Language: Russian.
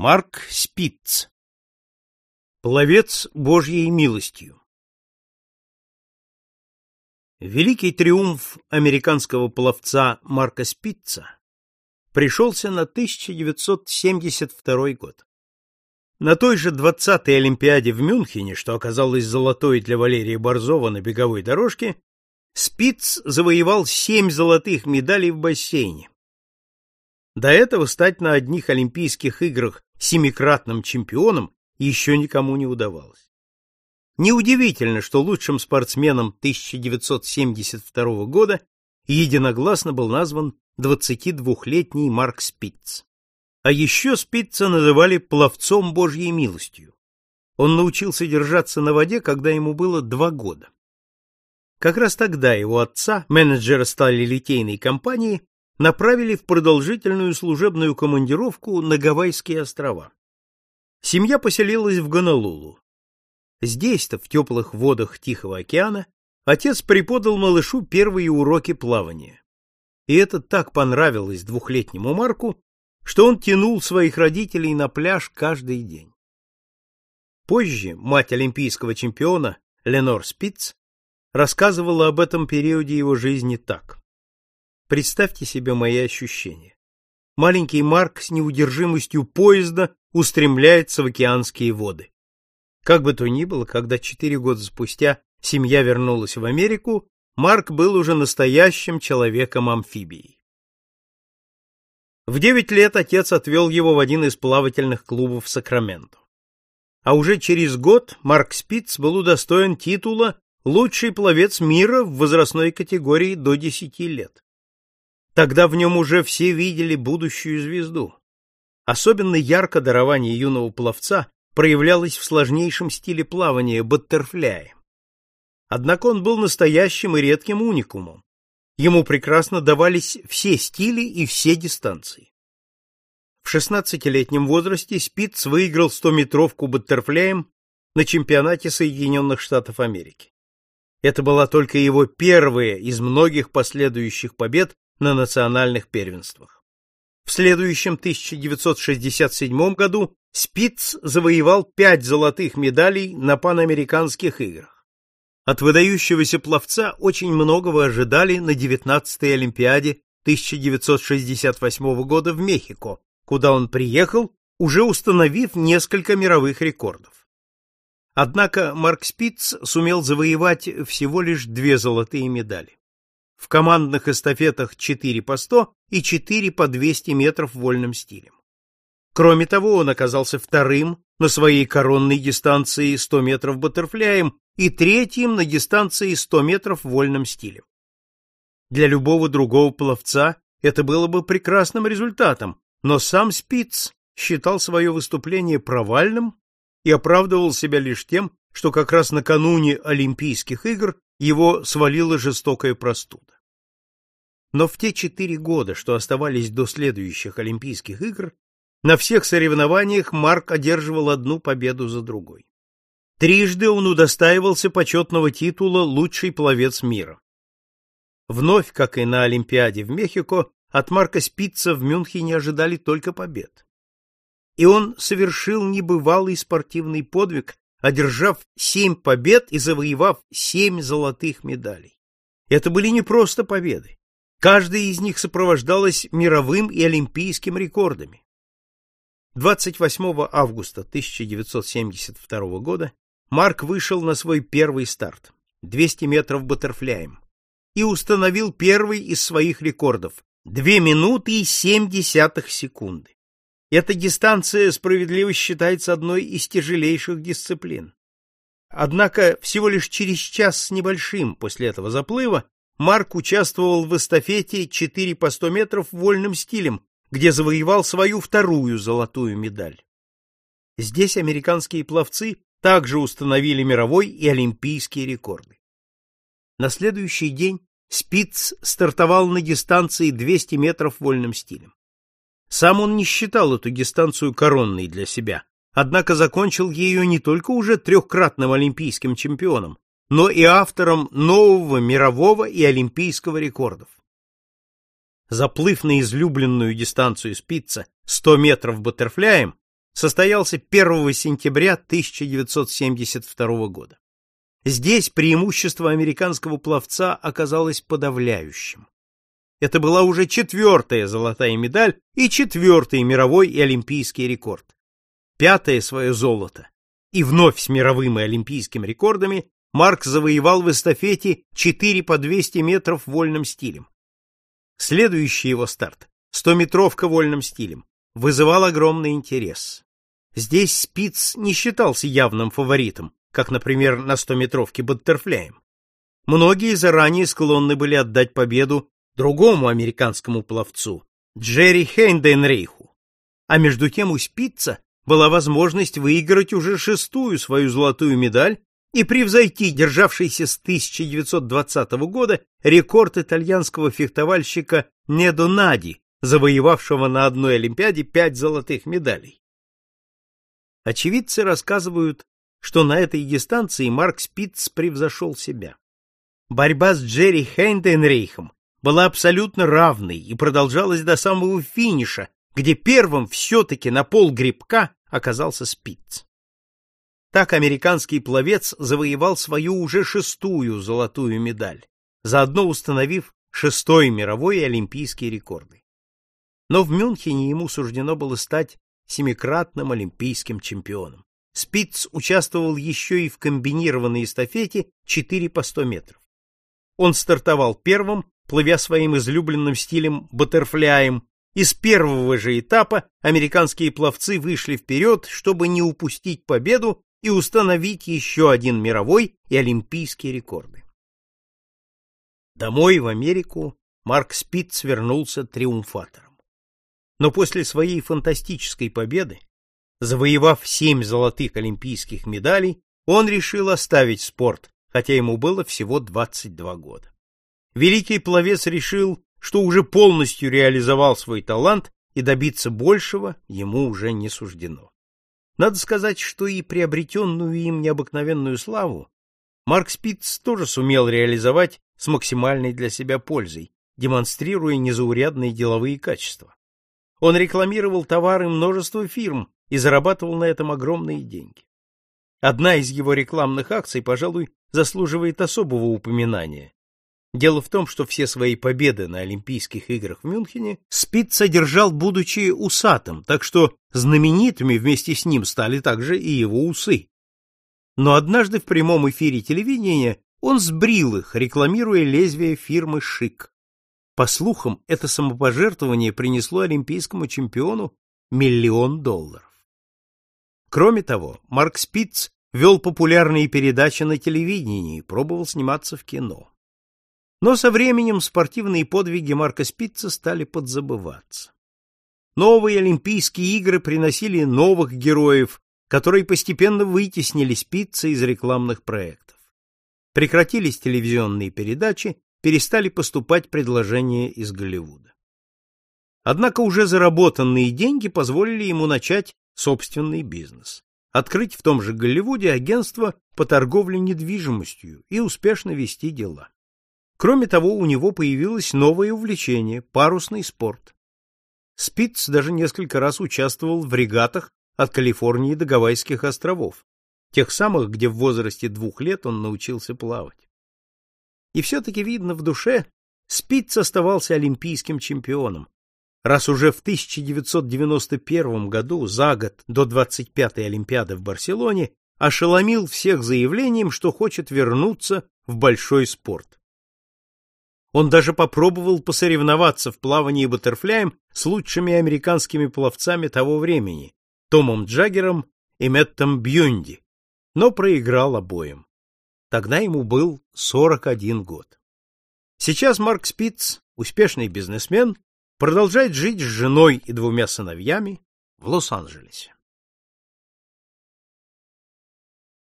Марк Спиц. Пловец Божьей милостью. Великий триумф американского пловца Марка Спитца пришелся на 1972 год. На той же 20-й Олимпиаде в Мюнхене, что оказалось золотой для Валерия Борзова на беговой дорожке, Спиц завоевал семь золотых медалей в бассейне. До этого стать на одних Олимпийских играх семикратным чемпионом еще никому не удавалось. Неудивительно, что лучшим спортсменом 1972 года единогласно был назван 22-летний Марк Спиц. А еще Спица называли пловцом Божьей милостью. Он научился держаться на воде, когда ему было два года. Как раз тогда его отца, менеджера сталелитейной компании, направили в продолжительную служебную командировку на Гавайские острова. Семья поселилась в Гонолулу. Здесь-то, в теплых водах Тихого океана, отец преподал малышу первые уроки плавания. И это так понравилось двухлетнему Марку, что он тянул своих родителей на пляж каждый день. Позже мать олимпийского чемпиона Ленор Спиц рассказывала об этом периоде его жизни так. Представьте себе мои ощущения. Маленький Марк с неудержимостью поезда устремляется в океанские воды. Как бы то ни было, когда четыре года спустя семья вернулась в Америку, Марк был уже настоящим человеком-амфибией. В девять лет отец отвел его в один из плавательных клубов Сакраменто. А уже через год Марк Спиц был удостоен титула «Лучший пловец мира» в возрастной категории до десяти лет. Тогда в нем уже все видели будущую звезду. Особенно ярко дарование юного пловца проявлялось в сложнейшем стиле плавания баттерфляе. Однако он был настоящим и редким уникумом. Ему прекрасно давались все стили и все дистанции. В 16-летнем возрасте Спиц выиграл 100-метровку баттерфляем на чемпионате Соединенных Штатов Америки. Это была только его первая из многих последующих побед на национальных первенствах. В следующем 1967 году Спиц завоевал пять золотых медалей на панамериканских играх. От выдающегося пловца очень многого ожидали на 19-й Олимпиаде 1968 года в Мехико, куда он приехал, уже установив несколько мировых рекордов. Однако Марк Спиц сумел завоевать всего лишь две золотые медали в командных эстафетах 4 по 100 и 4 по 200 метров вольным стилем. Кроме того, он оказался вторым на своей коронной дистанции 100 метров баттерфляем и третьим на дистанции 100 метров вольным стилем. Для любого другого пловца это было бы прекрасным результатом, но сам Спиц считал свое выступление провальным и оправдывал себя лишь тем, что как раз накануне Олимпийских игр его свалила жестокая простуда. Но в те четыре года, что оставались до следующих Олимпийских игр, на всех соревнованиях Марк одерживал одну победу за другой. Трижды он удостаивался почетного титула «Лучший пловец мира». Вновь, как и на Олимпиаде в Мехико, от Марка Спица в Мюнхене ожидали только побед. И он совершил небывалый спортивный подвиг, одержав семь побед и завоевав семь золотых медалей. Это были не просто победы. Каждая из них сопровождалась мировым и олимпийским рекордами. 28 августа 1972 года Марк вышел на свой первый старт 200 метров баттерфляем и установил первый из своих рекордов 2 минуты и 7 десятых секунды. Эта дистанция справедливо считается одной из тяжелейших дисциплин. Однако всего лишь через час с небольшим после этого заплыва Марк участвовал в эстафете 4 по 100 метров вольным стилем, где завоевал свою вторую золотую медаль. Здесь американские пловцы также установили мировой и олимпийские рекорды. На следующий день Спиц стартовал на дистанции 200 метров вольным стилем. Сам он не считал эту дистанцию коронной для себя, однако закончил ее не только уже трехкратным олимпийским чемпионом, но и автором нового мирового и олимпийского рекордов. Заплыв на излюбленную дистанцию спица 100 метров баттерфляем, состоялся 1 сентября 1972 года. Здесь преимущество американского пловца оказалось подавляющим. Это была уже четвертая золотая медаль и четвертый мировой и олимпийский рекорд. Пятое свое золото. И вновь с мировым и олимпийским рекордами Марк завоевал в эстафете 4 по 200 метров вольным стилем. Следующий его старт, 100-метровка вольным стилем, вызывал огромный интерес. Здесь Спиц не считался явным фаворитом, как, например, на 100-метровке баттерфляем. Многие заранее склонны были отдать победу другому американскому пловцу, Джерри Хейнденрейху. А между тем у Спица была возможность выиграть уже шестую свою золотую медаль и превзойти державшийся с 1920 года рекорд итальянского фехтовальщика Недо Нади, завоевавшего на одной Олимпиаде пять золотых медалей. Очевидцы рассказывают, что на этой дистанции Марк Спиц превзошел себя. Борьба с Джерри Хейнденрейхом была абсолютно равной и продолжалась до самого финиша, где первым все-таки на пол грибка оказался Спиц. Так американский пловец завоевал свою уже шестую золотую медаль, заодно установив шестой мировой и олимпийские рекорды. Но в Мюнхене ему суждено было стать семикратным олимпийским чемпионом. Спиц участвовал еще и в комбинированной эстафете 4 по 100 метров. Он стартовал первым, плывя своим излюбленным стилем баттерфляем, и с первого же этапа американские пловцы вышли вперед, чтобы не упустить победу и установить еще один мировой и олимпийский рекорды. Домой в Америку Марк Спиц вернулся триумфатором. Но после своей фантастической победы, завоевав семь золотых олимпийских медалей, он решил оставить спорт, хотя ему было всего 22 года. Великий пловец решил, что уже полностью реализовал свой талант и добиться большего ему уже не суждено. Надо сказать, что и приобретенную им необыкновенную славу Марк Спиц тоже сумел реализовать с максимальной для себя пользой, демонстрируя незаурядные деловые качества. Он рекламировал товары множества фирм и зарабатывал на этом огромные деньги. Одна из его рекламных акций, пожалуй, заслуживает особого упоминания. Дело в том, что все свои победы на Олимпийских играх в Мюнхене Спиц содержал, будучи усатым, так что знаменитыми вместе с ним стали также и его усы. Но однажды в прямом эфире телевидения он сбрил их, рекламируя лезвие фирмы «Шик». По слухам, это самопожертвование принесло олимпийскому чемпиону миллион долларов. Кроме того, Марк Спиц вел популярные передачи на телевидении и пробовал сниматься в кино. Но со временем спортивные подвиги Марка Спица стали подзабываться. Новые Олимпийские игры приносили новых героев, которые постепенно вытеснили Спица из рекламных проектов. Прекратились телевизионные передачи, перестали поступать предложения из Голливуда. Однако уже заработанные деньги позволили ему начать собственный бизнес. Открыть в том же Голливуде агентство по торговле недвижимостью и успешно вести дела. Кроме того, у него появилось новое увлечение – парусный спорт. Спиц даже несколько раз участвовал в регатах от Калифорнии до Гавайских островов, тех самых, где в возрасте двух лет он научился плавать. И все-таки видно в душе, Спиц оставался олимпийским чемпионом, раз уже в 1991 году, за год до 25-й Олимпиады в Барселоне, ошеломил всех заявлением, что хочет вернуться в большой спорт. Он даже попробовал посоревноваться в плавании баттерфляем с лучшими американскими пловцами того времени, Томом Джаггером и Мэттом Бьюнди, но проиграл обоим. Тогда ему был 41 год. Сейчас Марк Спиц, успешный бизнесмен, продолжает жить с женой и двумя сыновьями в Лос-Анджелесе.